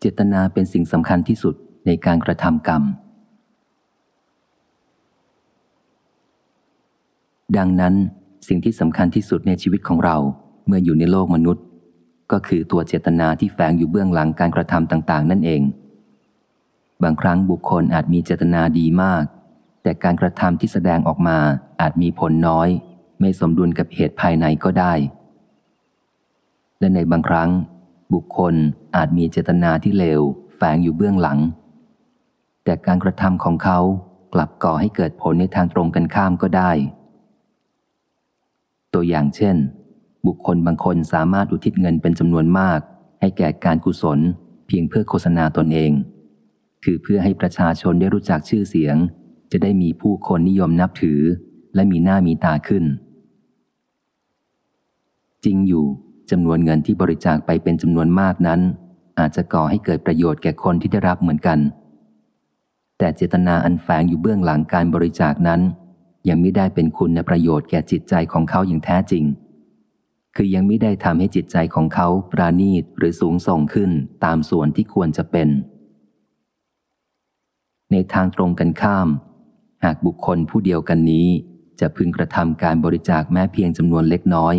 เจตนาเป็นสิ่งสำคัญที่สุดในการกระทำกรรม ดังนั้นสิ่งที่สำคัญที่สุดในชีวิตของเราเมื่ออยู่ในโลกมนุษย์ ก็คือตัวเจตนาที่แฝงอยู่เบื้องหลังการกระทำต่าง ๆ นั่นเอง บางครั้งบุคคลอาจมีเจตนาดีมาก แต่การกระทำที่แสดงออกมาอาจมีผลน้อย ไม่สมดุลกับเหตุภายในก็ได้ และในบางครั้ง บุคคลอาจมีเจตนาที่เลวแฝงอยู่เบื้องหลัง แต่การกระทำของเขากลับก่อให้เกิดผลในทางตรงกันข้ามก็ได้ ตัวอย่างเช่น บุคคลบางคนสามารถอุทิศเงินเป็นจำนวนมาก ให้แก่การกุศล เพียงเพื่อโฆษณาตนเอง คือเพื่อให้ประชาชนได้รู้จักชื่อเสียง จะได้มีผู้คนนิยมนับถือ และมีหน้ามีตาขึ้น จริงอยู่ จำนวนเงินที่บริจาคไปเป็นจำนวนมากนั้น อาจจะก่อให้เกิดประโยชน์แก่คนที่ได้รับเหมือนกัน แต่เจตนาอันแฝงอยู่เบื้องหลังการบริจาคนั้น ยังไม่ได้เป็นคุณในประโยชน์แก่จิตใจของเขาอย่างแท้จริง คือยังไม่ได้ทำให้จิตใจของเขาปราณีตหรือสูงส่งขึ้นตามส่วนที่ควรจะเป็น ในทางตรงกันข้าม หากบุคคลผู้เดียวกันนี้จะพึงกระทำการบริจาคแม้เพียงจำนวนเล็กน้อย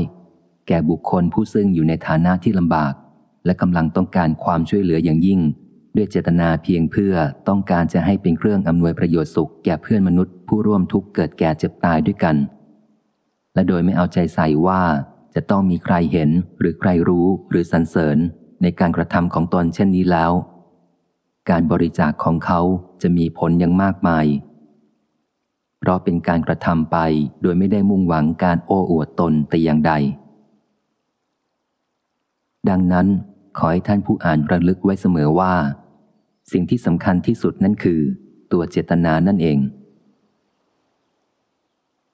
แก่บุคคลผู้ซึ่งอยู่ในฐานะที่ลำบาก และกำลังต้องการความช่วยเหลืออย่างยิ่ง ด้วยเจตนาเพียงเพื่อต้องการจะให้เป็นเครื่องอำนวยประโยชน์สุขแก่เพื่อนมนุษย์ ผู้ร่วมทุกข์เกิดแก่เจ็บตายด้วยกัน และโดยไม่เอาใจใส่ว่าจะต้องมีใครเห็นหรือใครรู้หรือสรรเสริญในการกระทำของตนเช่นนี้แล้ว การบริจาคของเขาจะมีผลอย่างมากมาย เพราะเป็นการกระทำไปโดยไม่ได้มุ่งหวังการโอ้อวดตนแต่อย่างใด ดังนั้นขอให้ท่านผู้อ่านระลึกไว้เสมอว่า สิ่งที่สำคัญที่สุดนั่นคือ ตัวเจตนานั่นเอง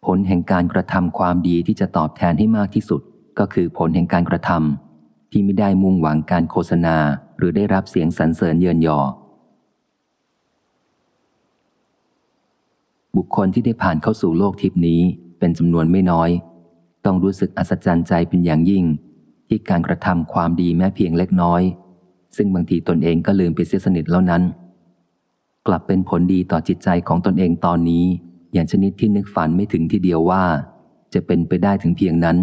ผลแห่งการกระทำความดีที่จะตอบแทนให้มากที่สุด ก็คือผลแห่งการกระทำที่ไม่ได้มุ่งหวังการโฆษณาหรือได้รับเสียงสรรเสริญเยินยอ บุคคลที่ได้ผ่านเข้าสู่โลกทิพนี้เป็นจำนวนไม่น้อย ต้องรู้สึกอัศจรรย์ใจเป็นอย่างยิ่ง ที่การกระทำความดีแม้เพียงเล็กน้อย ซึ่งบางทีตนเองก็ลืมไปเสียสนิทแล้วนั้น กลับเป็นผลดีต่อจิตใจของตนเองตอนนี้ อย่างชนิดที่นึกฝันไม่ถึงทีเดียวว่า จะเป็นไปได้ถึงเพียงนั้น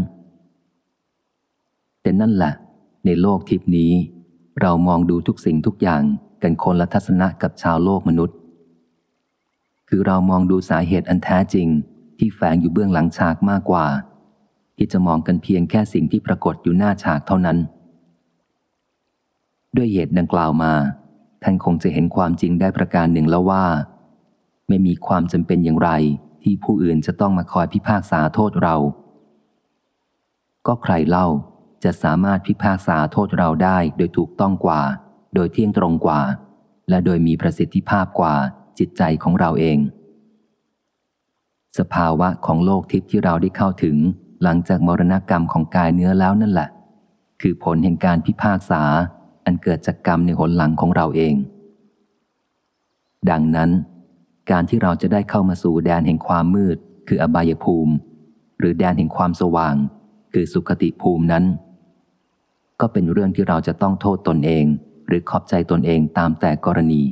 แต่นั่นแหละ ในโลกทิพนี้ เรามองดูทุกสิ่งทุกอย่างกันคนละทัศนะกับชาวโลกมนุษย์ คือเรามองดูสาเหตุอันแท้จริงที่แฝงอยู่เบื้องหลังฉากมากกว่า ที่จะมองกันเพียงแค่สิ่งที่ปรากฏอยู่หน้าฉากเท่านั้น ด้วยเหตุดังกล่าวมา ท่านคงจะเห็นความจริงได้ประการหนึ่งแล้วว่า ไม่มีความจำเป็นอย่างไรที่ผู้อื่นจะต้องมาคอยพิพากษาโทษเรา ก็ใครเล่าจะสามารถพิพากษาโทษเราได้โดยถูกต้องกว่า โดยเที่ยงตรงกว่า และโดยมีประสิทธิภาพกว่าจิตใจของเราเอง สภาวะของโลกทิพย์ที่เราได้เข้าถึง หลังจากมรณกรรมของกายเนื้อแล้วนั่นแหละ คือผลแห่งการพิพากษา อันเกิดจากกรรมในหนหลังของเราเอง ดังนั้น การที่เราจะได้เข้ามาสู่แดนแห่งความมืด คืออบายภูมิ หรือแดนแห่งความสว่าง คือสุขติภูมินั้น ก็เป็นเรื่องที่เราจะต้องโทษตนเอง หรือขอบใจตนเองตามแต่กรณี